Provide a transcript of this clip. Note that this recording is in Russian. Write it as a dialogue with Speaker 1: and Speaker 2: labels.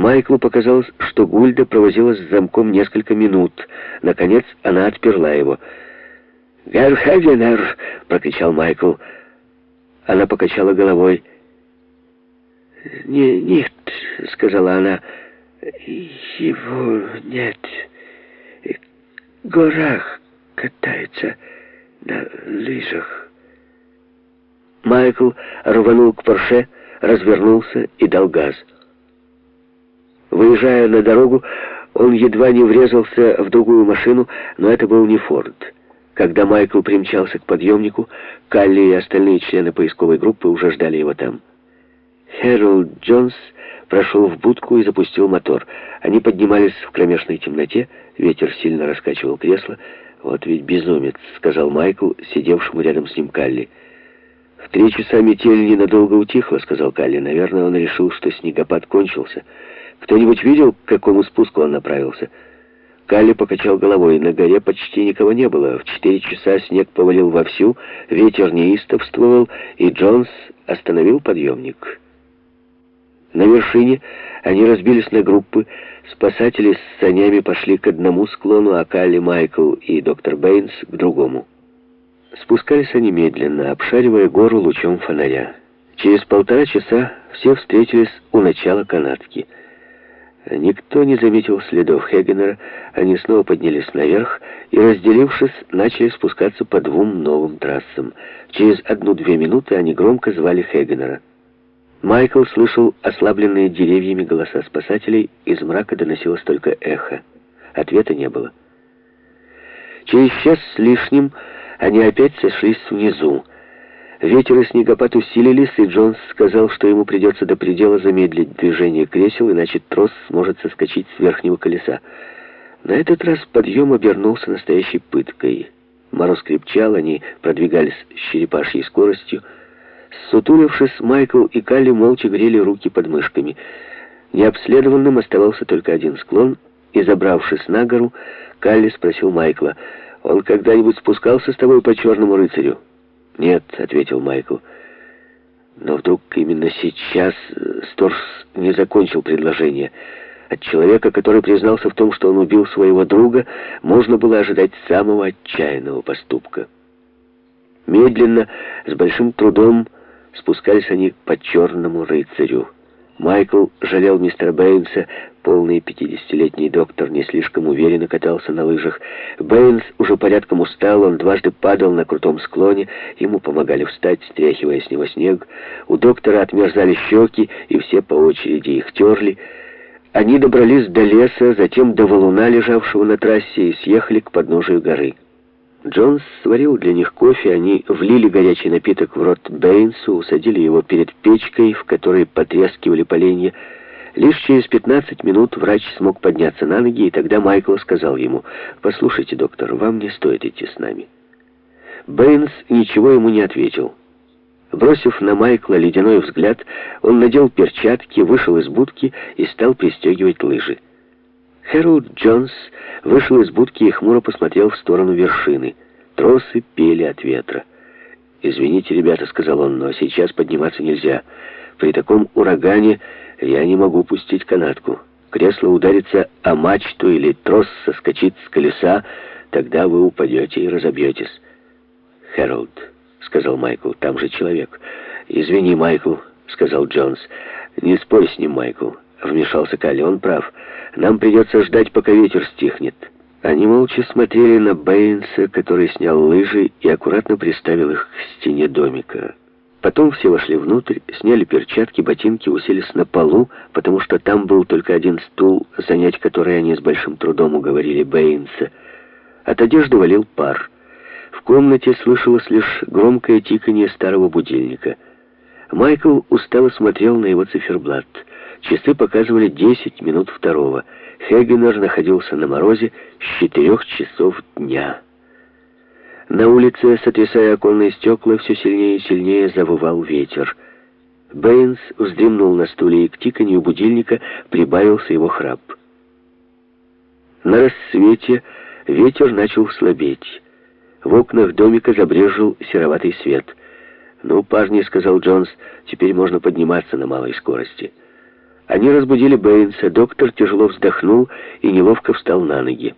Speaker 1: Майклу показалось, что Гульда провозилась с замком несколько минут. Наконец она отперла его. «Герр Хегенер!» — прокричал Майкл. Она покачала головой. «Не, нет», — сказала она, — «его нет. Горах катается на лыжах». Майкл рванул к Порше, развернулся и дал газ. Выезжая на дорогу, он едва не врезался в другую машину, но это был не Форд. Когда Майкл примчался к подъемнику, Калли и остальные члены поисковой группы уже ждали его там. Хэролд Джонс прошел в будку и запустил мотор. Они поднимались в кромешной темноте, ветер сильно раскачивал кресло. «Вот ведь безумец», — сказал Майкл, сидевшему рядом с ним Калли. «В три часа метель ненадолго утихла», — сказал Калли. «Наверное, он решил, что снегопад кончился. Кто-нибудь видел, к какому спуску он направился?» Калли покачал головой. На горе почти никого не было. В четыре часа снег повалил вовсю, ветер неистовствовал, и Джонс остановил подъемник. На вершине они разбились на группы. Спасатели с санями пошли к одному склону, а Калли, Майкл и доктор Бэйнс к другому. Спускались они медленно, обшаривая гору лучом фонаря. Через полтора часа все встретились у начала канатки — Никто не заметил следов Хегенера, они снова поднялись наверх и, разделившись, начали спускаться по двум новым трассам. Через одну-две минуты они громко звали Хегенера. Майкл слышал ослабленные деревьями голоса спасателей, из мрака доносилось только эхо. Ответа не было. Через час с лишним они опять сошлись внизу. Ветер и снегопад усилились, и Джонс сказал, что ему придется до предела замедлить движение кресел, иначе трос сможет соскочить с верхнего колеса. На этот раз подъем обернулся настоящей пыткой. Мороз крепчал, они продвигались с черепашьей скоростью. Сутулившись, Майкл и Калли молча грели руки под мышками. Необследованным оставался только один склон, и, забравшись на гору, Калли спросил Майкла, «Он когда-нибудь спускался с тобой по черному рыцарю?» «Нет», — ответил Майкл. Но вдруг именно сейчас э, Сторс не закончил предложение. От человека, который признался в том, что он убил своего друга, можно было ожидать самого отчаянного поступка. Медленно, с большим трудом, спускались они по черному рыцарю. Майкл жалел мистера Бэйнса, полный пятидесятилетний доктор не слишком уверенно катался на лыжах. Бэйнс уже порядком устал, он дважды падал на крутом склоне, ему помогали встать, стряхивая с него снег. У доктора отмерзали щеки, и все по очереди их терли. Они добрались до леса, затем до валуна, лежавшего на трассе, и съехали к подножию горы. Джонс сварил для них кофе, они влили горячий напиток в рот Бэйнсу, усадили его перед печкой, в которой потрескивали поленья. Лишь через 15 минут врач смог подняться на ноги, и тогда Майкл сказал ему, «Послушайте, доктор, вам не стоит идти с нами». Бэйнс ничего ему не ответил. Бросив на Майкла ледяной взгляд, он надел перчатки, вышел из будки и стал пристегивать лыжи. Хэролд Джонс вышел из будки и хмуро посмотрел в сторону вершины. Тросы пели от ветра. «Извините, ребята», — сказал он, — «но сейчас подниматься нельзя. При таком урагане я не могу пустить канатку. Кресло ударится о мачту или трос соскочит с колеса, тогда вы упадете и разобьетесь». «Хэролд», — сказал Майкл, — «там же человек». «Извини, Майкл», — сказал Джонс. «Не спорь с ним, Майкл». Вмешался Калли, он прав. Нам придется ждать, пока ветер стихнет. Они молча смотрели на Бэйнса, который снял лыжи и аккуратно приставил их к стене домика. Потом все вошли внутрь, сняли перчатки, ботинки, уселись на полу, потому что там был только один стул, занять который они с большим трудом уговорили Бэйнса. От одежды валил пар. В комнате слышалось лишь громкое тиканье старого будильника. Майкл устало смотрел на его циферблат — Часы показывали 10 минут второго. Хегенер находился на морозе с четырех часов дня. На улице, сотрясая оконные стекла, все сильнее и сильнее завывал ветер. Бэйнс вздремнул на стуле, и к тиканью будильника прибавился его храп. На рассвете ветер начал слабеть. В окнах домика забрежил сероватый свет. «Ну, парни», — сказал Джонс, — «теперь можно подниматься на малой скорости». Они разбудили Бэйнса. Доктор тяжело вздохнул и неловко встал на ноги.